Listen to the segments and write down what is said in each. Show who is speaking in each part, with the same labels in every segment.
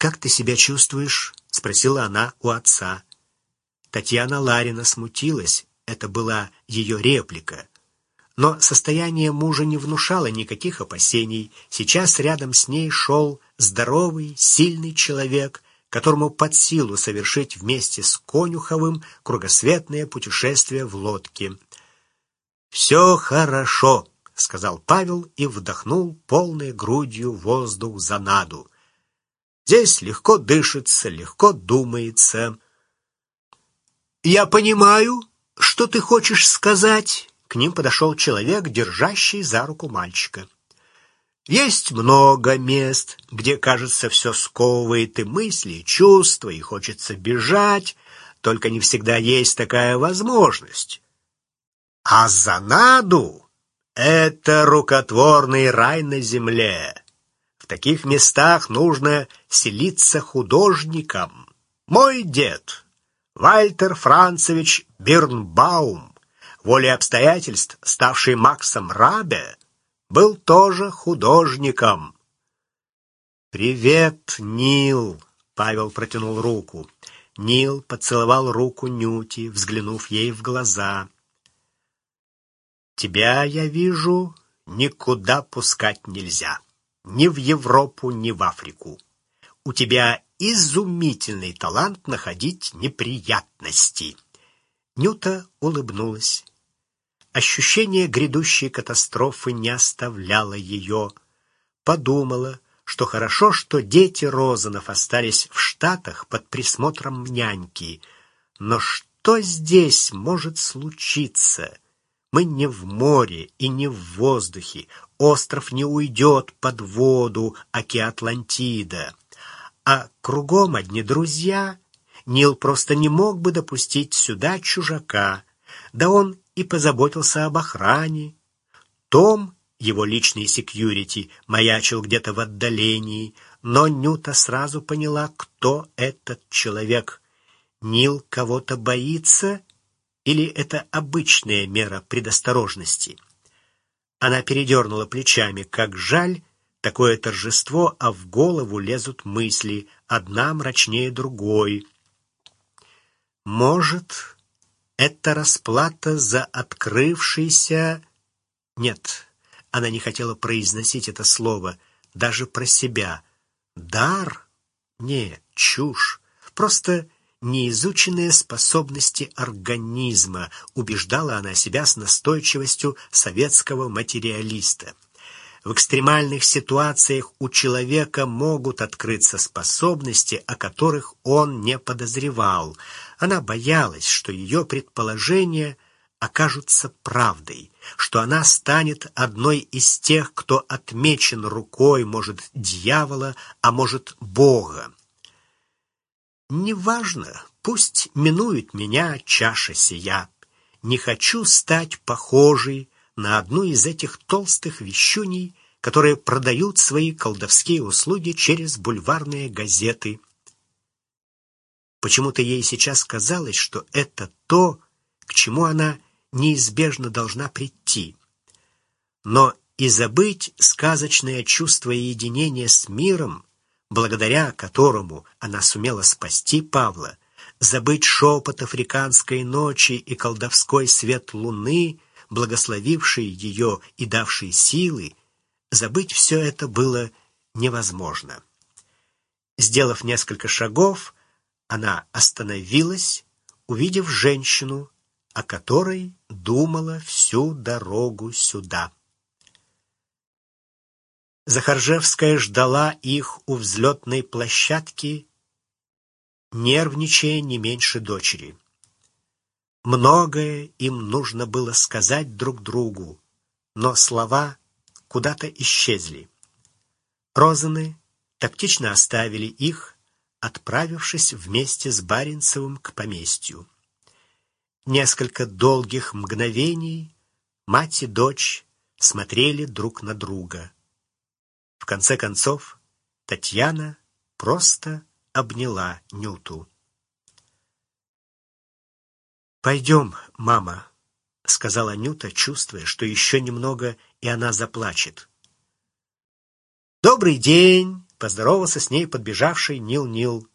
Speaker 1: «Как ты себя чувствуешь?» — спросила она у отца. Татьяна Ларина смутилась, это была ее реплика. Но состояние мужа не внушало никаких опасений. Сейчас рядом с ней шел здоровый, сильный человек, которому под силу совершить вместе с Конюховым кругосветное путешествие в лодке. «Все хорошо», — сказал Павел и вдохнул полной грудью воздух за наду. «Здесь легко дышится, легко думается». «Я понимаю, что ты хочешь сказать?» К ним подошел человек, держащий за руку мальчика. Есть много мест, где, кажется, все сковывает и мысли, и чувства, и хочется бежать, только не всегда есть такая возможность. А Занаду — это рукотворный рай на земле. Таких местах нужно селиться художникам. Мой дед, Вальтер Францевич Бирнбаум, волей обстоятельств, ставший Максом Рабе, был тоже художником. «Привет, Нил!» — Павел протянул руку. Нил поцеловал руку Нюти, взглянув ей в глаза. «Тебя, я вижу, никуда пускать нельзя. Ни в Европу, ни в Африку. У тебя изумительный талант находить неприятности». Нюта улыбнулась. Ощущение грядущей катастрофы не оставляло ее. Подумала, что хорошо, что дети Розанов остались в Штатах под присмотром няньки. Но что здесь может случиться? Мы не в море и не в воздухе. Остров не уйдет под воду, аки Атлантида. А кругом одни друзья. Нил просто не мог бы допустить сюда чужака. Да он и позаботился об охране. Том, его личный секьюрити, маячил где-то в отдалении, но Нюта сразу поняла, кто этот человек. Нил кого-то боится или это обычная мера предосторожности? Она передернула плечами, как жаль, такое торжество, а в голову лезут мысли, одна мрачнее другой. Может, это расплата за открывшийся... Нет, она не хотела произносить это слово, даже про себя. Дар? Не, чушь. Просто неизученные способности организма, убеждала она себя с настойчивостью советского материалиста. В экстремальных ситуациях у человека могут открыться способности, о которых он не подозревал. Она боялась, что ее предположения окажутся правдой, что она станет одной из тех, кто отмечен рукой, может, дьявола, а может, Бога. «Неважно, пусть минует меня чаша сия. Не хочу стать похожей на одну из этих толстых вещуней, которые продают свои колдовские услуги через бульварные газеты». Почему-то ей сейчас казалось, что это то, к чему она неизбежно должна прийти. Но и забыть сказочное чувство единения с миром, благодаря которому она сумела спасти Павла, забыть шепот африканской ночи и колдовской свет луны, благословивший ее и давший силы, забыть все это было невозможно. Сделав несколько шагов, она остановилась, увидев женщину, о которой думала всю дорогу сюда. Захаржевская ждала их у взлетной площадки, нервничая не меньше дочери. Многое им нужно было сказать друг другу, но слова куда-то исчезли. Розаны тактично оставили их, отправившись вместе с Баренцевым к поместью. Несколько долгих мгновений мать и дочь смотрели друг на друга. В конце концов, Татьяна просто обняла Нюту. «Пойдем, мама», — сказала Нюта, чувствуя, что еще немного, и она заплачет. «Добрый день!» поздоровался с ней подбежавший Нил-Нил.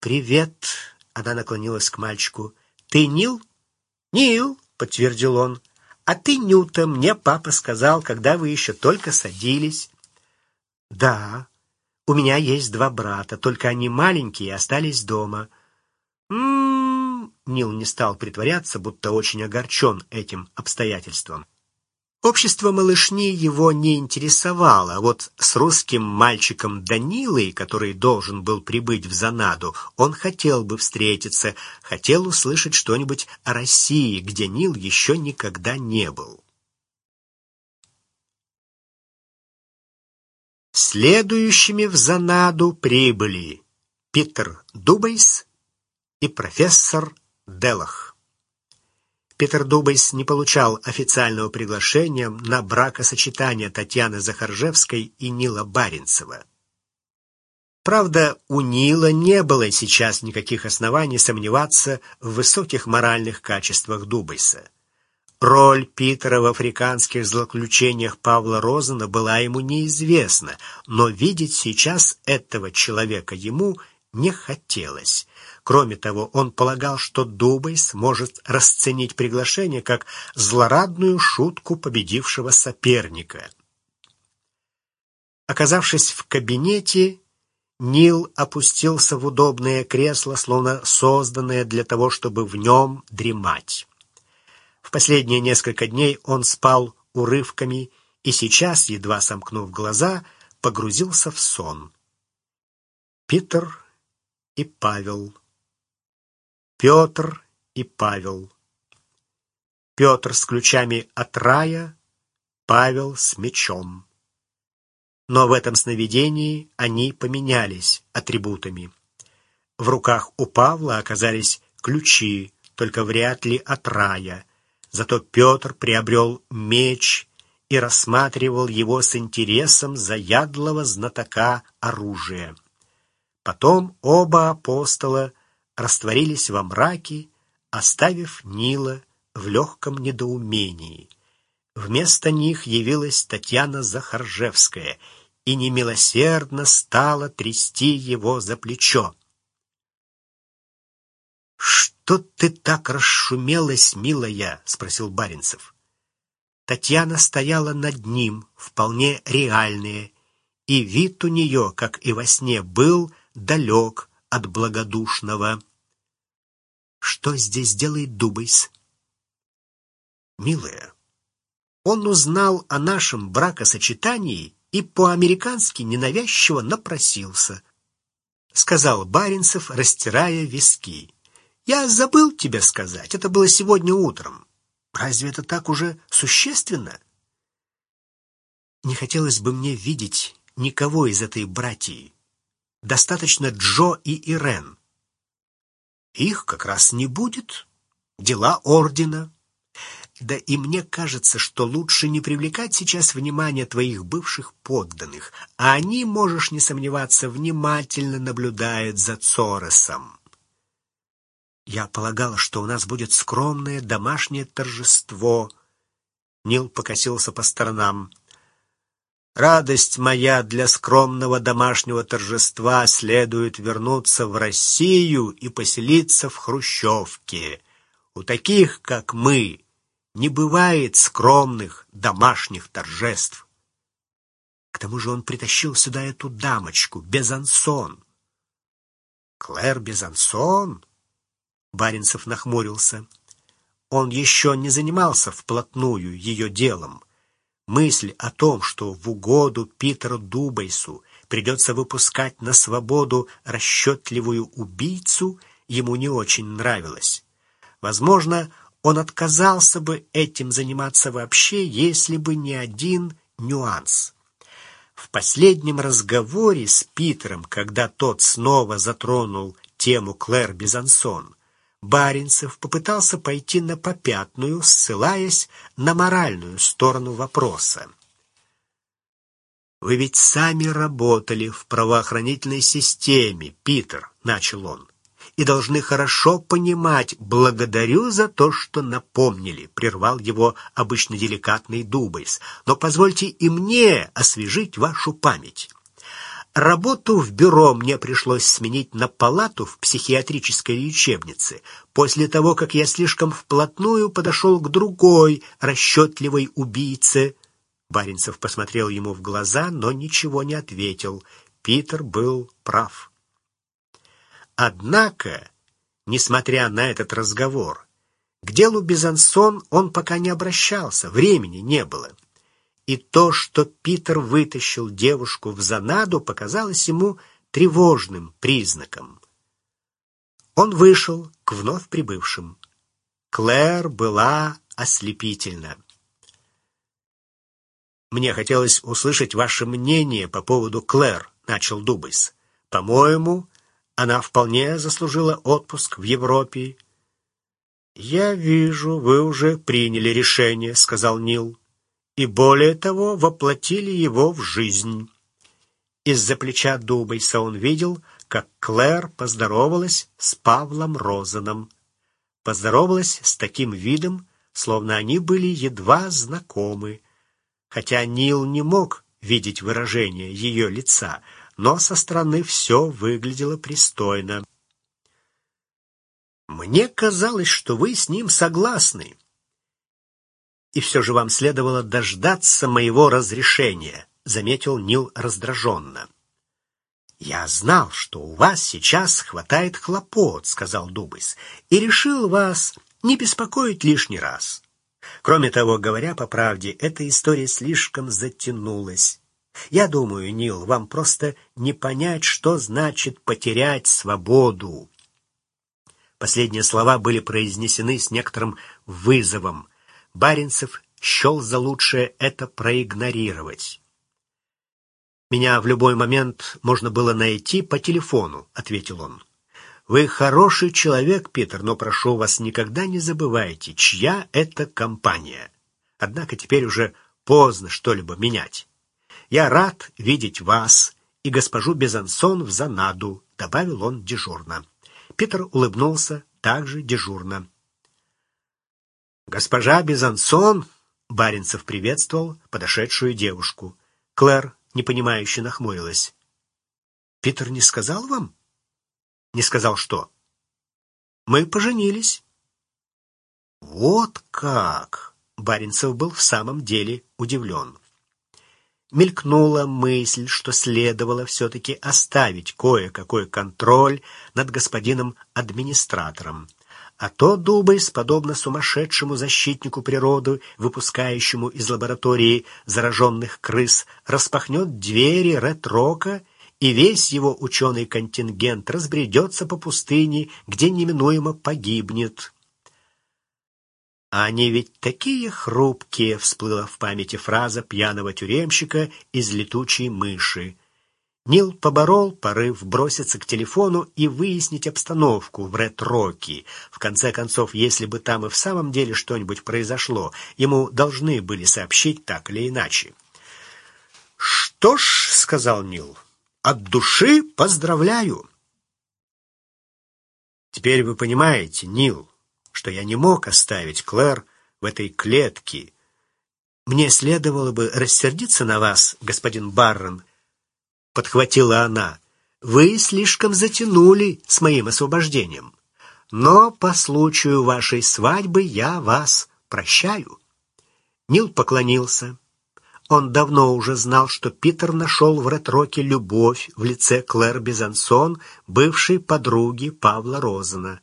Speaker 1: «Привет!» — она наклонилась к мальчику. «Ты Нил?» «Нил!» — подтвердил он. «А ты Нюта, мне папа сказал, когда вы еще только садились». «Да, у меня есть два брата, только они маленькие и остались дома». «М-м-м...» Нил не стал притворяться, будто очень огорчен этим обстоятельством. Общество малышни его не интересовало, а вот с русским мальчиком Данилой, который должен был прибыть в Занаду, он хотел бы встретиться, хотел услышать что-нибудь о России, где Нил еще никогда не был. Следующими в Занаду прибыли Питер Дубайс и профессор Делах. Питер Дубайс не получал официального приглашения на бракосочетание Татьяны Захаржевской и Нила Баренцева. Правда, у Нила не было сейчас никаких оснований сомневаться в высоких моральных качествах Дубайса. Роль Питера в африканских злоключениях Павла Розена была ему неизвестна, но видеть сейчас этого человека ему не хотелось. Кроме того, он полагал, что Дубай сможет расценить приглашение как злорадную шутку победившего соперника. Оказавшись в кабинете, Нил опустился в удобное кресло, словно созданное для того, чтобы в нем дремать. Последние несколько дней он спал урывками и сейчас, едва сомкнув глаза, погрузился в сон. Питер и Павел Петр и Павел. Петр с ключами от рая, Павел с мечом. Но в этом сновидении они поменялись атрибутами. В руках у Павла оказались ключи, только вряд ли от рая. Зато Петр приобрел меч и рассматривал его с интересом заядлого знатока оружия. Потом оба апостола — растворились во мраке, оставив Нила в легком недоумении. Вместо них явилась Татьяна Захаржевская и немилосердно стала трясти его за плечо. «Что ты так расшумелась, милая?» — спросил Баринцев. Татьяна стояла над ним, вполне реальная, и вид у нее, как и во сне, был далек от благодушного. Что здесь делает Дубайс? Милая, он узнал о нашем бракосочетании и по-американски ненавязчиво напросился, сказал Баринцев, растирая виски. Я забыл тебе сказать, это было сегодня утром. Разве это так уже существенно? Не хотелось бы мне видеть никого из этой братьи. Достаточно Джо и Ирен. Их как раз не будет. Дела ордена. Да и мне кажется, что лучше не привлекать сейчас внимание твоих бывших подданных, а они, можешь не сомневаться, внимательно наблюдают за Цоресом. Я полагала, что у нас будет скромное домашнее торжество. Нил покосился по сторонам. Радость моя для скромного домашнего торжества следует вернуться в Россию и поселиться в Хрущевке. У таких, как мы, не бывает скромных домашних торжеств. К тому же он притащил сюда эту дамочку, Безансон. Клэр Безансон? Баринцев нахмурился. Он еще не занимался вплотную ее делом. Мысль о том, что в угоду Питеру Дубайсу придется выпускать на свободу расчетливую убийцу, ему не очень нравилась. Возможно, он отказался бы этим заниматься вообще, если бы не один нюанс. В последнем разговоре с Питером, когда тот снова затронул тему Клэр Безансон, Баринцев попытался пойти на попятную, ссылаясь на моральную сторону вопроса. «Вы ведь сами работали в правоохранительной системе, Питер», — начал он, «и должны хорошо понимать, благодарю за то, что напомнили», — прервал его обычно деликатный Дубайс, «но позвольте и мне освежить вашу память». Работу в бюро мне пришлось сменить на палату в психиатрической лечебнице, после того, как я слишком вплотную подошел к другой расчетливой убийце. Баринцев посмотрел ему в глаза, но ничего не ответил. Питер был прав. Однако, несмотря на этот разговор, к делу Безансон он пока не обращался, времени не было и то, что Питер вытащил девушку в Занаду, показалось ему тревожным признаком. Он вышел к вновь прибывшим. Клэр была ослепительна. «Мне хотелось услышать ваше мнение по поводу Клэр», — начал Дубайс. «По-моему, она вполне заслужила отпуск в Европе». «Я вижу, вы уже приняли решение», — сказал Нил и, более того, воплотили его в жизнь. Из-за плеча Дубайса он видел, как Клэр поздоровалась с Павлом Розаном. Поздоровалась с таким видом, словно они были едва знакомы. Хотя Нил не мог видеть выражение ее лица, но со стороны все выглядело пристойно. «Мне казалось, что вы с ним согласны», и все же вам следовало дождаться моего разрешения», — заметил Нил раздраженно. «Я знал, что у вас сейчас хватает хлопот», — сказал Дубайс, «и решил вас не беспокоить лишний раз. Кроме того, говоря по правде, эта история слишком затянулась. Я думаю, Нил, вам просто не понять, что значит потерять свободу». Последние слова были произнесены с некоторым вызовом. Баринцев счел за лучшее это проигнорировать. «Меня в любой момент можно было найти по телефону», — ответил он. «Вы хороший человек, Питер, но прошу вас, никогда не забывайте, чья это компания. Однако теперь уже поздно что-либо менять. Я рад видеть вас и госпожу Безансон в Занаду», — добавил он дежурно. Питер улыбнулся также дежурно. «Госпожа Безансон!» — Баринцев приветствовал подошедшую девушку. Клэр, непонимающе, нахмурилась. «Питер не сказал вам?» «Не сказал что?» «Мы поженились». «Вот как!» — Баринцев был в самом деле удивлен. Мелькнула мысль, что следовало все-таки оставить кое-какой контроль над господином администратором. А то Дубайс, подобно сумасшедшему защитнику природы, выпускающему из лаборатории зараженных крыс, распахнет двери ретрока, и весь его ученый контингент разбредется по пустыне, где неминуемо погибнет. «А они ведь такие хрупкие!» — всплыла в памяти фраза пьяного тюремщика из «Летучей мыши». Нил поборол порыв броситься к телефону и выяснить обстановку в Ред-Рокки. В конце концов, если бы там и в самом деле что-нибудь произошло, ему должны были сообщить так или иначе. «Что ж», — сказал Нил, — «от души поздравляю». «Теперь вы понимаете, Нил, что я не мог оставить Клэр в этой клетке. Мне следовало бы рассердиться на вас, господин Баррон, — подхватила она. Вы слишком затянули с моим освобождением. Но по случаю вашей свадьбы я вас прощаю. Нил поклонился. Он давно уже знал, что Питер нашел в Ретроке любовь в лице Клэр Безансон, бывшей подруги Павла Розена.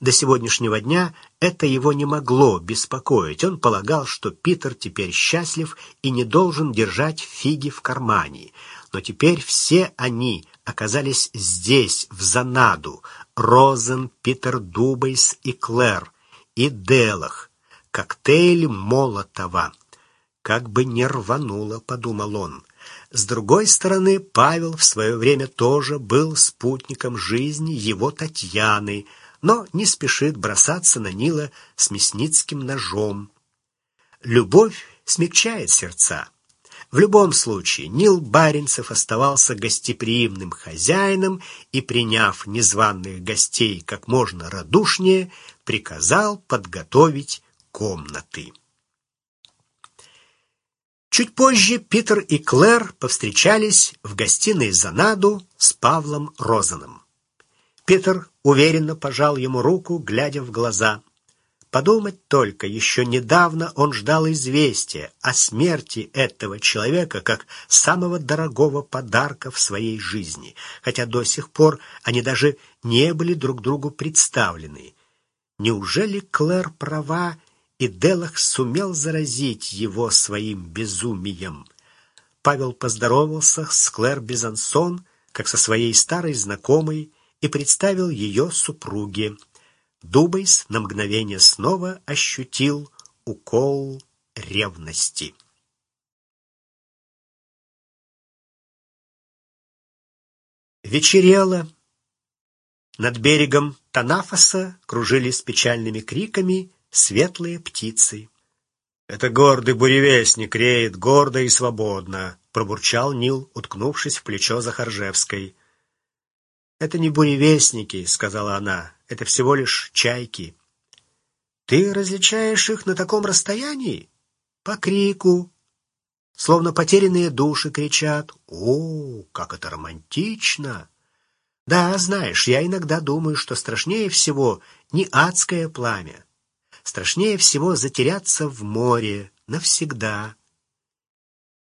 Speaker 1: До сегодняшнего дня это его не могло беспокоить. Он полагал, что Питер теперь счастлив и не должен держать фиги в кармане но теперь все они оказались здесь, в Занаду, Розен, Питер Дубайс и Клэр, и Делах, коктейль Молотова. Как бы не рвануло, подумал он. С другой стороны, Павел в свое время тоже был спутником жизни его Татьяны, но не спешит бросаться на Нила с мясницким ножом. Любовь смягчает сердца. В любом случае, Нил Баринцев оставался гостеприимным хозяином и, приняв незваных гостей как можно радушнее, приказал подготовить комнаты. Чуть позже Питер и Клэр повстречались в гостиной Занаду с Павлом Розаном. Питер уверенно пожал ему руку, глядя в глаза. Подумать только, еще недавно он ждал известия о смерти этого человека как самого дорогого подарка в своей жизни, хотя до сих пор они даже не были друг другу представлены. Неужели Клэр права, и Делах сумел заразить его своим безумием? Павел поздоровался с Клэр Безансон, как со своей старой знакомой, и представил ее супруге. Дубайс на мгновение снова ощутил укол ревности. Вечерело. Над берегом кружили с печальными криками светлые птицы. «Это гордый буревестник реет гордо и свободно», — пробурчал Нил, уткнувшись в плечо Захаржевской. «Это не буревестники», — сказала она, — «это всего лишь чайки». «Ты различаешь их на таком расстоянии?» «По крику». Словно потерянные души кричат. «О, как это романтично!» «Да, знаешь, я иногда думаю, что страшнее всего не адское пламя. Страшнее всего затеряться в море навсегда»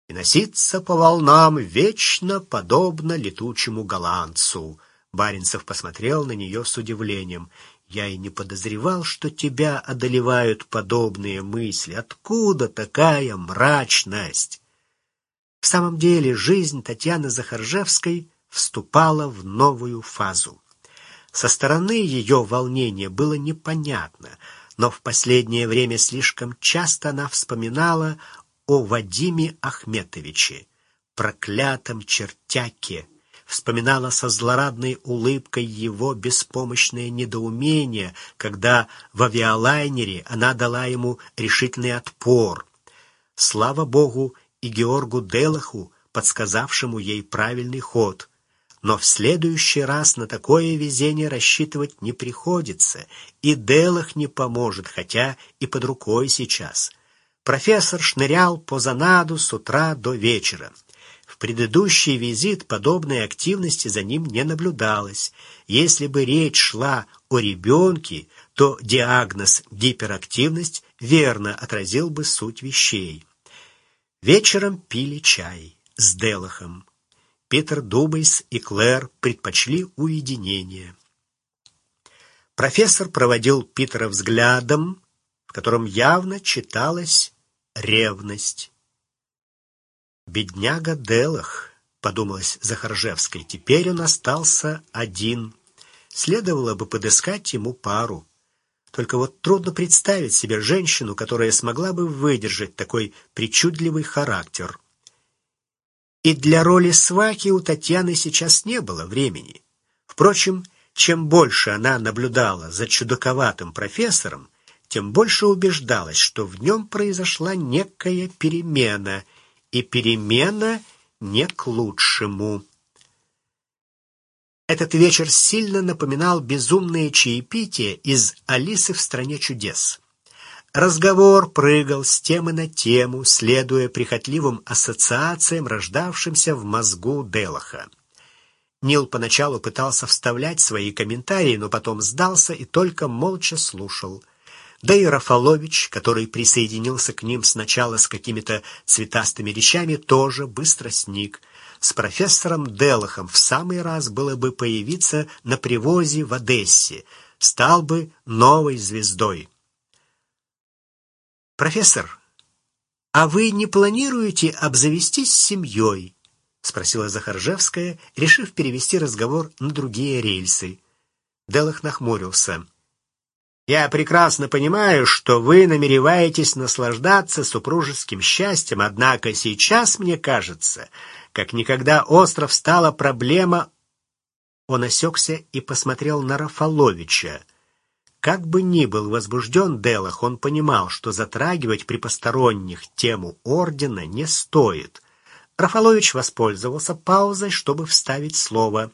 Speaker 1: и носиться по волнам вечно подобно летучему голландцу. Баринцев посмотрел на нее с удивлением. «Я и не подозревал, что тебя одолевают подобные мысли. Откуда такая мрачность?» В самом деле жизнь Татьяны Захаржевской вступала в новую фазу. Со стороны ее волнение было непонятно, но в последнее время слишком часто она вспоминала о Вадиме Ахметовиче, проклятом чертяке, вспоминала со злорадной улыбкой его беспомощное недоумение, когда в авиалайнере она дала ему решительный отпор. Слава богу и Георгу Делаху, подсказавшему ей правильный ход. Но в следующий раз на такое везение рассчитывать не приходится, и Делах не поможет, хотя и под рукой сейчас. Профессор шнырял по Занаду с утра до вечера. В предыдущий визит подобной активности за ним не наблюдалось. Если бы речь шла о ребенке, то диагноз гиперактивность верно отразил бы суть вещей. Вечером пили чай с Делахом. Питер Дубайс и Клэр предпочли уединение. Профессор проводил Питера взглядом, в котором явно читалась ревность. «Бедняга Делах», — подумалось Захаржевской, — «теперь он остался один. Следовало бы подыскать ему пару. Только вот трудно представить себе женщину, которая смогла бы выдержать такой причудливый характер». И для роли сваки у Татьяны сейчас не было времени. Впрочем, чем больше она наблюдала за чудаковатым профессором, тем больше убеждалась, что в нем произошла некая перемена — и перемена не к лучшему. Этот вечер сильно напоминал безумное чаепитие из «Алисы в стране чудес». Разговор прыгал с темы на тему, следуя прихотливым ассоциациям, рождавшимся в мозгу Делаха. Нил поначалу пытался вставлять свои комментарии, но потом сдался и только молча слушал – да и Рафалович, который присоединился к ним сначала с какими-то цветастыми речами, тоже быстро сник. С профессором Делахом в самый раз было бы появиться на привозе в Одессе, стал бы новой звездой. «Профессор, а вы не планируете обзавестись семьей?» — спросила Захаржевская, решив перевести разговор на другие рельсы. Делах нахмурился. Я прекрасно понимаю, что вы намереваетесь наслаждаться супружеским счастьем, однако сейчас, мне кажется, как никогда остро встала проблема... Он осекся и посмотрел на Рафаловича. Как бы ни был возбужден Делах, он понимал, что затрагивать при посторонних тему ордена не стоит. Рафалович воспользовался паузой, чтобы вставить слово.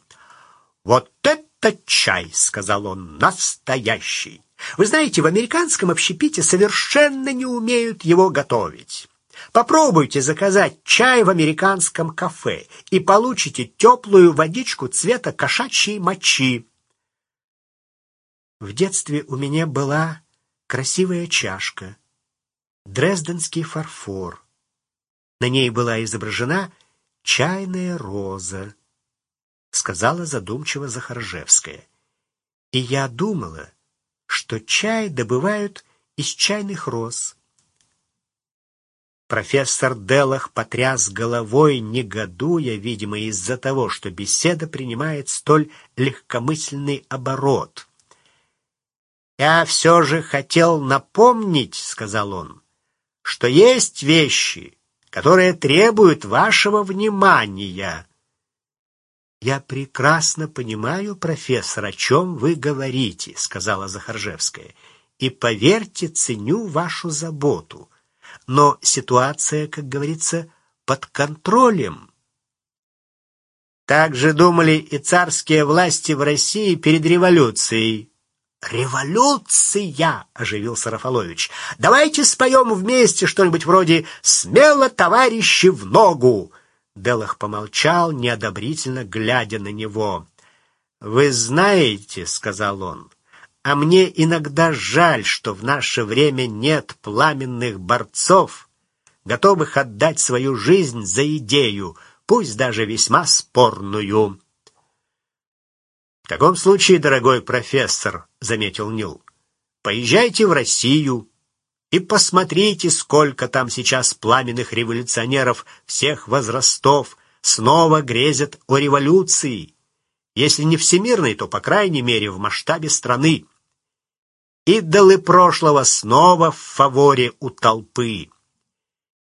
Speaker 1: «Вот это чай!» — сказал он, — «настоящий!» Вы знаете, в американском общепите совершенно не умеют его готовить. Попробуйте заказать чай в американском кафе и получите теплую водичку цвета кошачьей мочи. В детстве у меня была красивая чашка, дрезденский фарфор. На ней была изображена чайная роза, сказала задумчиво Захаржевская. И я думала, что чай добывают из чайных роз. Профессор Делах потряс головой, негодуя, видимо, из-за того, что беседа принимает столь легкомысленный оборот. «Я все же хотел напомнить, — сказал он, — что есть вещи, которые требуют вашего внимания». «Я прекрасно понимаю, профессор, о чем вы говорите», — сказала Захаржевская, — «и, поверьте, ценю вашу заботу» но ситуация, как говорится, под контролем. Так же думали и царские власти в России перед революцией. «Революция!» — оживился Рафалович. «Давайте споем вместе что-нибудь вроде «Смело, товарищи, в ногу!» Делах помолчал, неодобрительно глядя на него. «Вы знаете, — сказал он, а мне иногда жаль, что в наше время нет пламенных борцов, готовых отдать свою жизнь за идею, пусть даже весьма спорную. В таком случае, дорогой профессор, заметил Нил, поезжайте в Россию и посмотрите, сколько там сейчас пламенных революционеров всех возрастов снова грезят о революции. Если не всемирной, то, по крайней мере, в масштабе страны. Идолы прошлого снова в фаворе у толпы.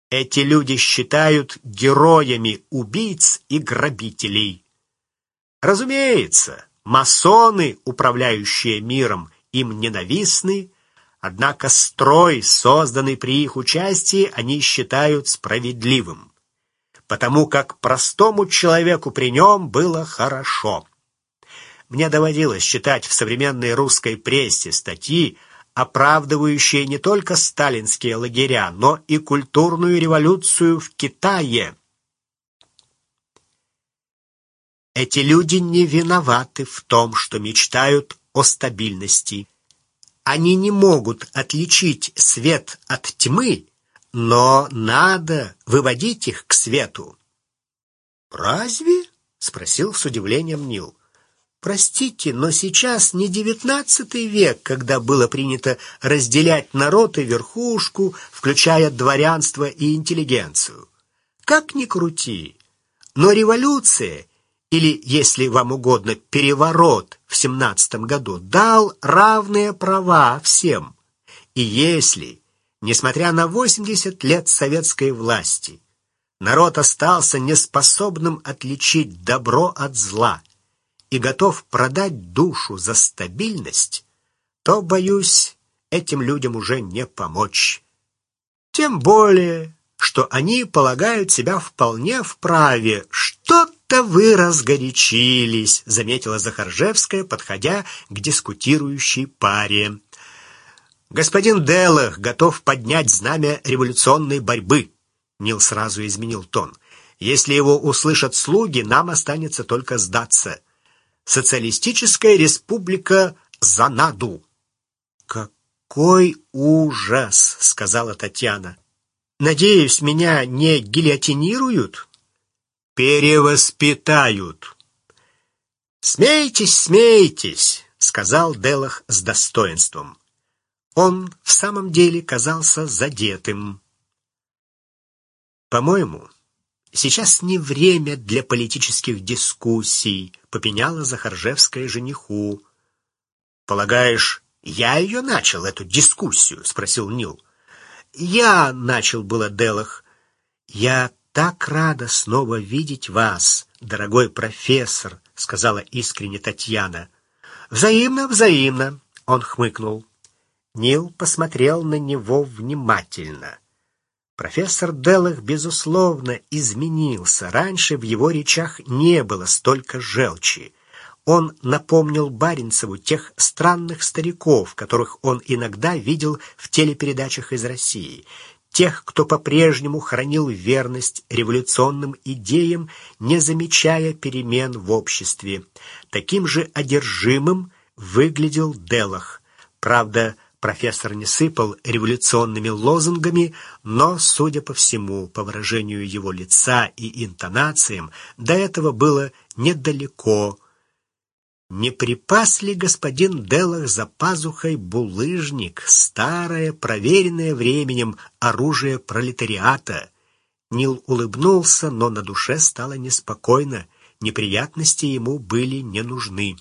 Speaker 1: Эти люди считают героями убийц и грабителей. Разумеется, масоны, управляющие миром, им ненавистны, однако строй, созданный при их участии, они считают справедливым, потому как простому человеку при нем было хорошо. Мне доводилось читать в современной русской прессе статьи, оправдывающие не только сталинские лагеря, но и культурную революцию в Китае. Эти люди не виноваты в том, что мечтают о стабильности. Они не могут отличить свет от тьмы, но надо выводить их к свету. «Разве?» — спросил с удивлением Нил. Простите, но сейчас не девятнадцатый век, когда было принято разделять народ и верхушку, включая дворянство и интеллигенцию. Как ни крути, но революция, или, если вам угодно, переворот в семнадцатом году дал равные права всем. И если, несмотря на 80 лет советской власти, народ остался неспособным отличить добро от зла, и готов продать душу за стабильность, то, боюсь, этим людям уже не помочь. Тем более, что они полагают себя вполне вправе. Что-то вы разгорячились, заметила Захаржевская, подходя к дискутирующей паре. Господин Делах готов поднять знамя революционной борьбы. Нил сразу изменил тон. Если его услышат слуги, нам останется только сдаться. Социалистическая республика Занаду. Какой ужас, сказала Татьяна. Надеюсь, меня не гильотинируют? Перевоспитают. Смейтесь, смейтесь, сказал Делах с достоинством. Он в самом деле казался задетым. По-моему, Сейчас не время для политических дискуссий, попеняла Захаржевская жениху. Полагаешь, я ее начал эту дискуссию, спросил Нил. Я начал было Делах. Я так рада снова видеть вас, дорогой профессор, сказала искренне Татьяна. Взаимно, взаимно, он хмыкнул. Нил посмотрел на него внимательно. Профессор Делах, безусловно, изменился. Раньше в его речах не было столько желчи. Он напомнил Баренцеву тех странных стариков, которых он иногда видел в телепередачах из России. Тех, кто по-прежнему хранил верность революционным идеям, не замечая перемен в обществе. Таким же одержимым выглядел Делах. Правда, профессор не сыпал революционными лозунгами, но, судя по всему, по выражению его лица и интонациям, до этого было недалеко. Не припас ли господин Делах за пазухой булыжник, старое, проверенное временем оружие пролетариата? Нил улыбнулся, но на душе стало неспокойно, неприятности ему были не нужны.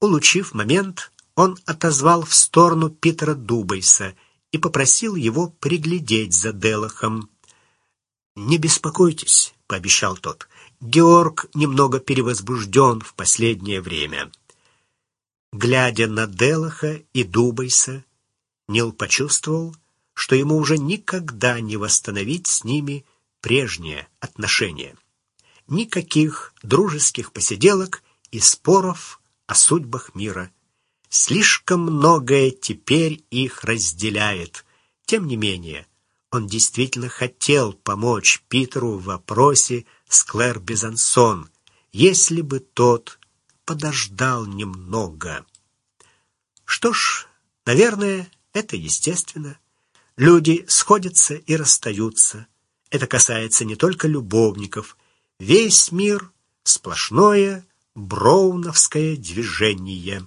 Speaker 1: Улучив момент, он отозвал в сторону Питера Дубайса и попросил его приглядеть за Делахом. «Не беспокойтесь», — пообещал тот, — «Георг немного перевозбужден в последнее время». Глядя на Делаха и Дубайса, Нил почувствовал, что ему уже никогда не восстановить с ними прежние отношения. Никаких дружеских посиделок и споров о судьбах мира. Слишком многое теперь их разделяет. Тем не менее, он действительно хотел помочь Питеру в вопросе с Клэр Безансон, если бы тот подождал немного. Что ж, наверное, это естественно. Люди сходятся и расстаются. Это касается не только любовников. Весь мир — сплошное броуновское движение.